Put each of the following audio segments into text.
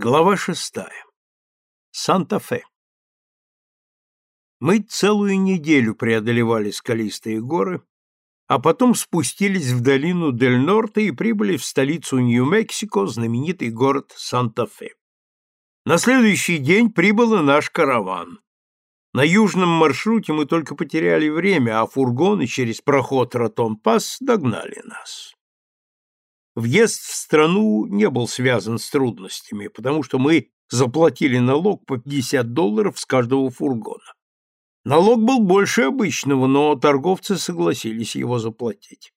Глава шестая. Санта-Фе. Мы целую неделю преодолевали скалистые горы, а потом спустились в долину Дель-Норте и прибыли в столицу Нью-Мексико, знаменитый город Санта-Фе. На следующий день прибыл и наш караван. На южном маршруте мы только потеряли время, а фургоны через проход Ротон-Пас догнали нас. Въезд в страну не был связан с трудностями, потому что мы заплатили налог по 50 долларов с каждого фургона. Налог был больше обычного, но торговцы согласились его заплатить.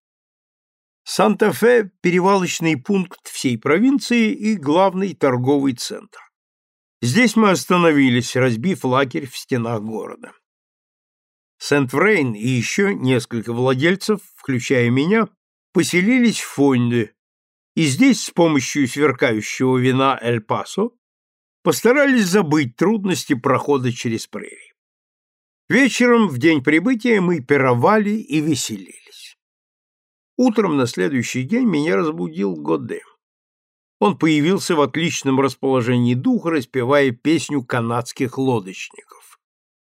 Санта-Фе – перевалочный пункт всей провинции и главный торговый центр. Здесь мы остановились, разбив лагерь в стенах города. Сент-Врейн и еще несколько владельцев, включая меня, поселились в Фонде, и здесь с помощью сверкающего вина Эль-Пасо постарались забыть трудности прохода через прерии. Вечером, в день прибытия, мы пировали и веселились. Утром на следующий день меня разбудил Годе. Он появился в отличном расположении духа, распевая песню канадских лодочников.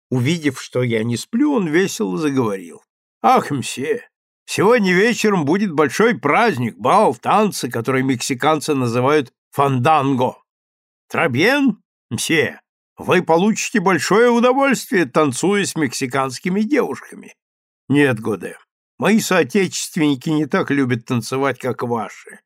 Увидев, что я не сплю, он весело заговорил. «Ах, мсье, Сегодня вечером будет большой праздник, бал, танцы, которые мексиканцы называют фанданго. Трабьен, мсье, вы получите большое удовольствие, танцуя с мексиканскими девушками. Нет, Годе, мои соотечественники не так любят танцевать, как ваши.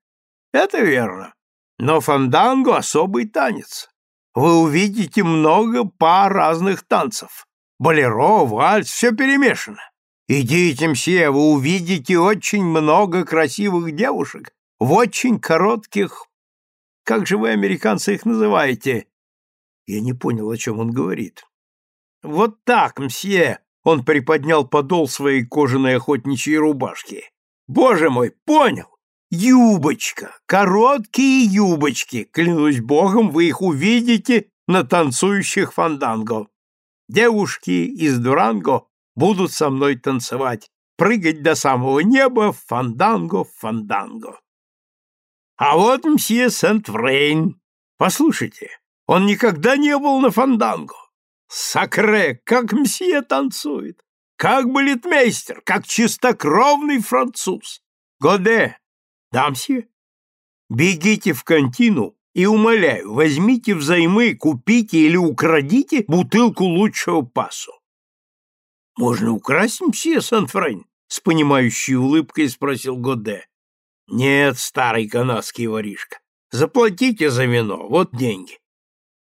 Это верно. Но фанданго — особый танец. Вы увидите много пар разных танцев. Болеро, вальс — все перемешано. Идите, мсье, вы увидите очень много красивых девушек в очень коротких... Как же вы, американцы, их называете? Я не понял, о чем он говорит. Вот так, мсье! Он приподнял подол своей кожаной охотничьей рубашки. Боже мой, понял! Юбочка! Короткие юбочки! Клянусь богом, вы их увидите на танцующих фанданго. Девушки из Дуранго будут со мной танцевать, прыгать до самого неба, фанданго, фанданго. А вот мсье Сент-Врейн. Послушайте, он никогда не был на фанданго. Sacré, как мсье танцует, как балетмейстер, как чистокровный француз. Годе, да, мсье? Бегите в кантину и, умоляю, возьмите взаймы, купите или украдите бутылку лучшего Пасо. Можно украсть мсье Сент-Врейн? С понимающей улыбкой спросил Годе. Нет, старый канадский воришка. Заплатите за вино, вот деньги.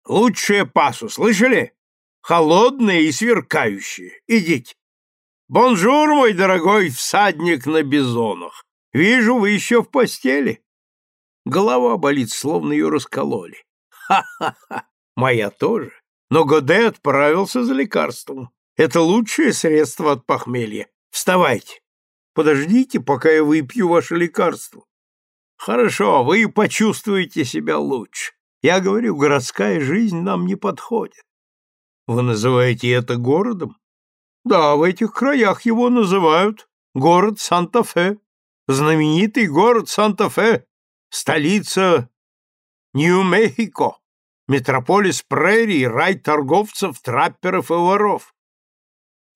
Лучшее Пасо, слышали? Холодное и сверкающее. Идите. Bonjour, мой дорогой всадник на бизонах. Вижу, вы еще в постели. Голова болит, словно ее раскололи. Ха-ха-ха. Моя тоже. Но Годе отправился за лекарством. Это лучшее средство от похмелья. Вставайте. Подождите, пока я выпью ваше лекарство. Хорошо, вы почувствуете себя лучше. Я говорю, городская жизнь нам не подходит. Вы называете это городом? Да, в этих краях его называют город Санта-Фе. Знаменитый город Санта-Фе, столица Нью-Мехико, метрополис прерий, рай торговцев, трапперов и воров.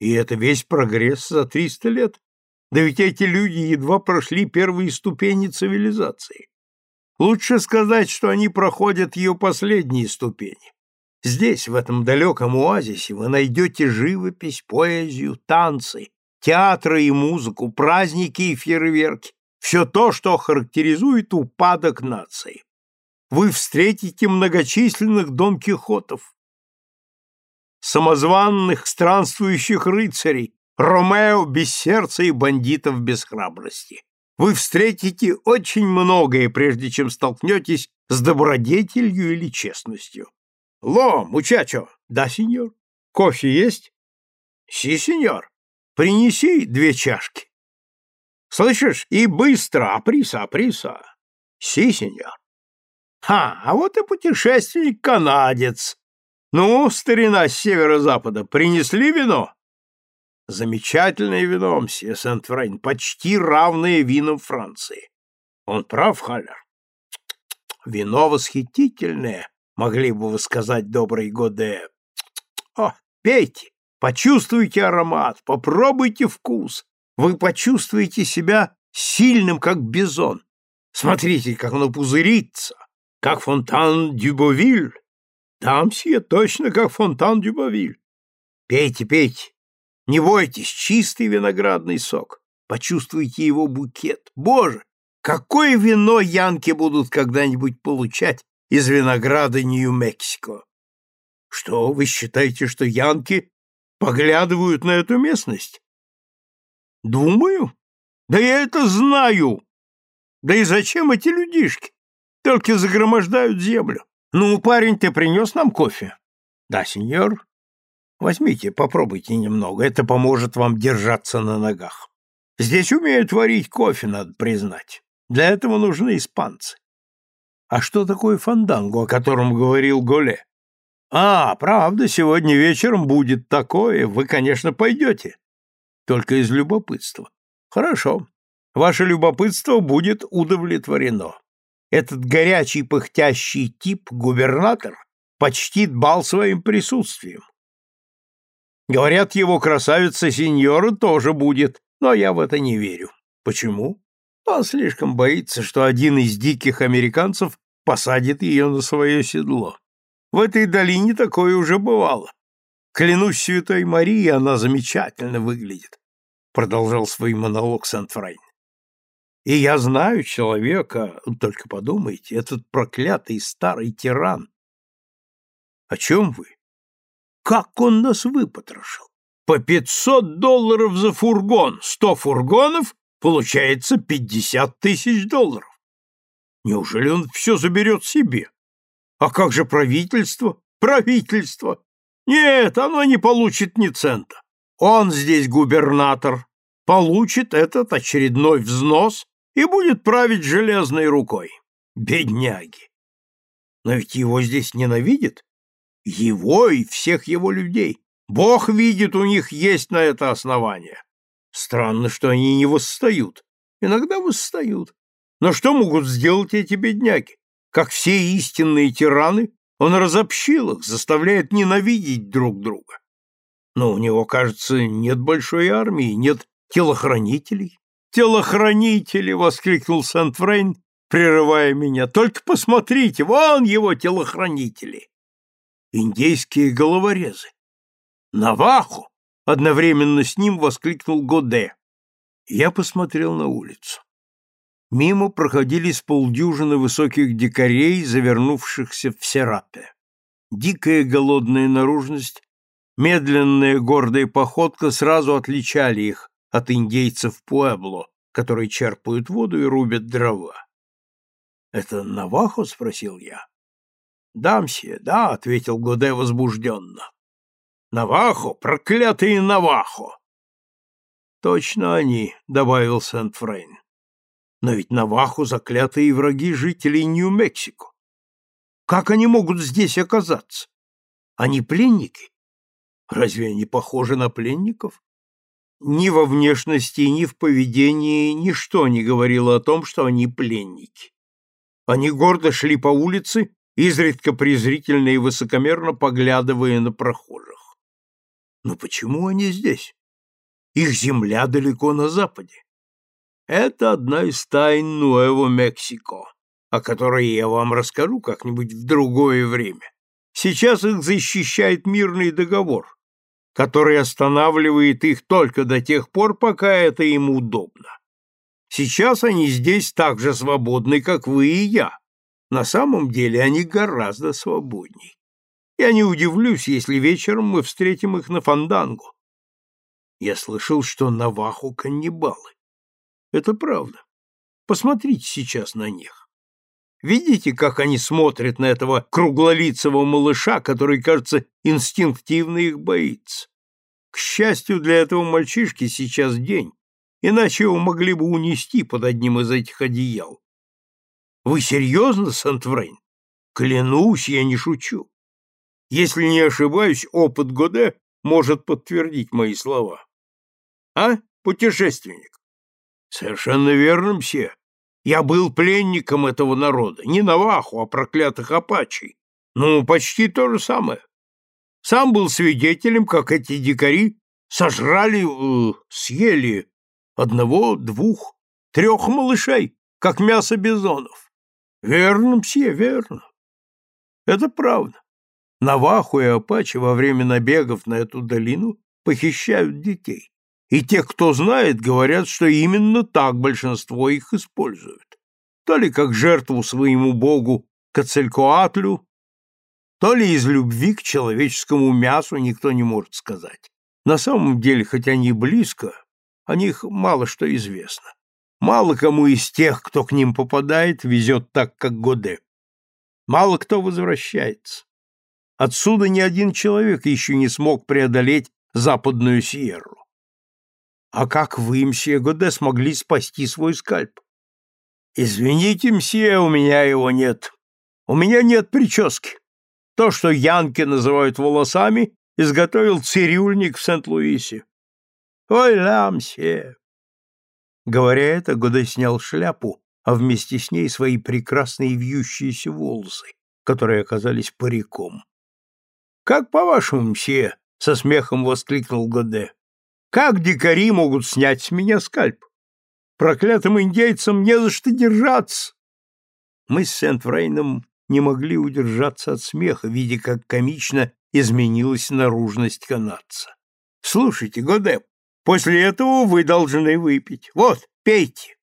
И это весь прогресс за 300 лет. Да ведь эти люди едва прошли первые ступени цивилизации. Лучше сказать, что они проходят ее последние ступени. Здесь, в этом далеком оазисе, вы найдете живопись, поэзию, танцы, театры и музыку, праздники и фейерверки, все то, что характеризует упадок нации. Вы встретите многочисленных Дон Кихотов, самозванных странствующих рыцарей, Ромео без сердца и бандитов без храбрости. Вы встретите очень многое, прежде чем столкнетесь с добродетелью или честностью. Ло, мучачо. Да, сеньор. Кофе есть? Си, сеньор. Принеси две чашки. Слышишь? И быстро, априса, априса. Си, сеньор. Ха, а вот и путешественник-канадец, ну, старина с северо-запада, принесли вино? Замечательное вино, мсье Сент-Фрейн, почти равное винам Франции. Он прав, Халлер. Вино восхитительное, могли бы вы сказать, добрый Годе. О, пейте, почувствуйте аромат, попробуйте вкус. Вы почувствуете себя сильным, как бизон. Смотрите, как оно пузырится, как фонтан Дюбовиль. Да, мсье, точно как фонтан Дюбовиль. Пейте, пейте. Не бойтесь, чистый виноградный сок. Почувствуйте его букет. Боже, какое вино янки будут когда-нибудь получать из винограда Нью-Мексико? Что, вы считаете, что янки поглядывают на эту местность? Думаю. Да я это знаю. Да и зачем эти людишки? Только загромождают землю. Ну, парень, ты принес нам кофе? Да, сеньор. Возьмите, попробуйте немного. Это поможет вам держаться на ногах. Здесь умеют варить кофе, надо признать. Для этого нужны испанцы. А что такое фанданго, о котором говорил Голе? А, правда, сегодня вечером будет такое, вы, конечно, пойдете. Только из любопытства. Хорошо. Ваше любопытство будет удовлетворено. Этот горячий пыхтящий тип, губернатор, почтит бал своим присутствием. Говорят, его красавица сеньора тоже будет, но я в это не верю. Почему? Он слишком боится, что один из диких американцев посадит ее на свое седло. В этой долине такое уже бывало. Клянусь святой Марии, она замечательно выглядит, продолжал свой монолог Сент-Фрайн. И я знаю человека, только подумайте, этот проклятый старый тиран. О чем вы? Как он нас выпотрошил? По пятьсот долларов за фургон, сто фургонов, получается пятьдесят тысяч долларов. Неужели он все заберет себе? А как же правительство? Правительство! Нет, оно не получит ни цента. Он здесь губернатор, получит этот очередной взнос и будет править железной рукой. Бедняги! Но ведь его здесь ненавидят. Его и всех его людей. Бог видит, у них есть на это основание. Странно, что они не восстают. Иногда восстают. Но что могут сделать эти бедняки? Как все истинные тираны, он разобщил их, заставляет ненавидеть друг друга. Но у него, кажется, нет большой армии, нет телохранителей. «Телохранители!» — воскликнул Сент-Фрейн, прерывая меня. «Только посмотрите, вон его телохранители!» «Индейские головорезы!» «Наваху!» — одновременно с ним воскликнул Годе. Я посмотрел на улицу. Мимо проходили с полдюжины высоких дикарей, завернувшихся в серапе. Дикая голодная наружность, медленная гордая походка сразу отличали их от индейцев Пуэбло, которые черпают воду и рубят дрова. «Это Навахо?» — спросил я. «Да, мсье, да», — ответил Годе возбужденно. «Навахо, проклятые Навахо!» «Точно они», — добавил Сент-Фрейн. Но ведь Навахо заклятые враги жителей Нью-Мексико. Как они могут здесь оказаться? Они пленники? Разве они похожи на пленников? Ни во внешности, ни в поведении ничто не говорило о том, что они пленники. Они гордо шли по улице, изредка презрительно и высокомерно поглядывая на прохожих. Но почему они здесь? Их земля далеко на западе. Это одна из тайн Нуэво-Мексико, о которой я вам расскажу как-нибудь в другое время. Сейчас их защищает мирный договор, который останавливает их только до тех пор, пока это им удобно. Сейчас они здесь так же свободны, как вы и я. На самом деле они гораздо свободней. Я не удивлюсь, если вечером мы встретим их на фандангу. Я слышал, что Наваху каннибалы. Это правда. Посмотрите сейчас на них. Видите, как они смотрят на этого круглолицего малыша, который, кажется, инстинктивно их боится? К счастью для этого мальчишки сейчас день, иначе его могли бы унести под одним из этих одеял. Вы серьезно, Сантврейн? Клянусь, я не шучу. Если не ошибаюсь, опыт Годе может подтвердить мои слова. А, путешественник? Совершенно верно, мсье. Я был пленником этого народа, не наваху, а проклятых апачей. Ну, почти то же самое. Сам был свидетелем, как эти дикари сожрали, э, съели одного, двух, трех малышей, как мясо бизонов. Верно, мсье, верно. Это правда. Наваху и Апачи во время набегов на эту долину похищают детей. И те, кто знает, говорят, что именно так большинство их используют. То ли как жертву своему богу Кацелькоатлю, то ли из любви к человеческому мясу, никто не может сказать. На самом деле, хоть они близко, о них мало что известно. Мало кому из тех, кто к ним попадает, везет так, как Годе. Мало кто возвращается. Отсюда ни один человек еще не смог преодолеть западную Сьерру. А как вы, мсье Годе, смогли спасти свой скальп? Извините, мсье, у меня его нет. У меня нет прически. То, что янки называют волосами, изготовил цирюльник в Сент-Луисе. Ой, ля, мсье. Говоря это, Годе снял шляпу, а вместе с ней свои прекрасные вьющиеся волосы, которые оказались париком. «Как по-вашему, мсье?» — со смехом воскликнул Годе. «Как дикари могут снять с меня скальп? Проклятым индейцам не за что держаться!» Мы с Сент-Фрейном не могли удержаться от смеха, видя, как комично изменилась наружность канадца. «Слушайте, Годе, после этого вы должны выпить. Вот, пейте!»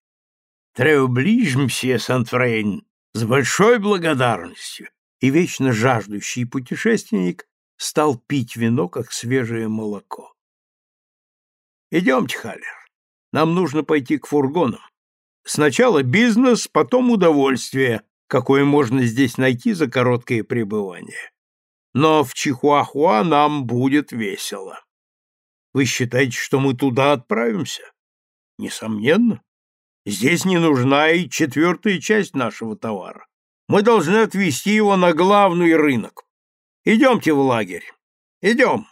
«Треуближ, мсье Сент-Фрейн, с большой благодарностью!» И вечно жаждущий путешественник стал пить вино, как свежее молоко. «Идемте, Халлер, нам нужно пойти к фургонам. Сначала бизнес, потом удовольствие, какое можно здесь найти за короткое пребывание. Но в Чихуахуа нам будет весело. Вы считаете, что мы туда отправимся? Несомненно. Здесь не нужна и четвертая часть нашего товара. Мы должны отвезти его на главный рынок. Идемте в лагерь. Идем.